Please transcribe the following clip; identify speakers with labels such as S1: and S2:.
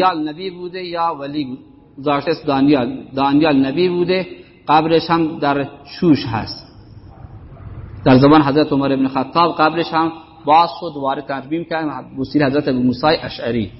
S1: دانیال نبی بوده یا ولی بود دانیال دانیال نبی بوده قبرش هم در شوش هست. در زمان حضرت عمر ابن خطاب قبرش هم باز خود دوباره ترمیم کرد بسیر حضرت ابو موسی اشعری.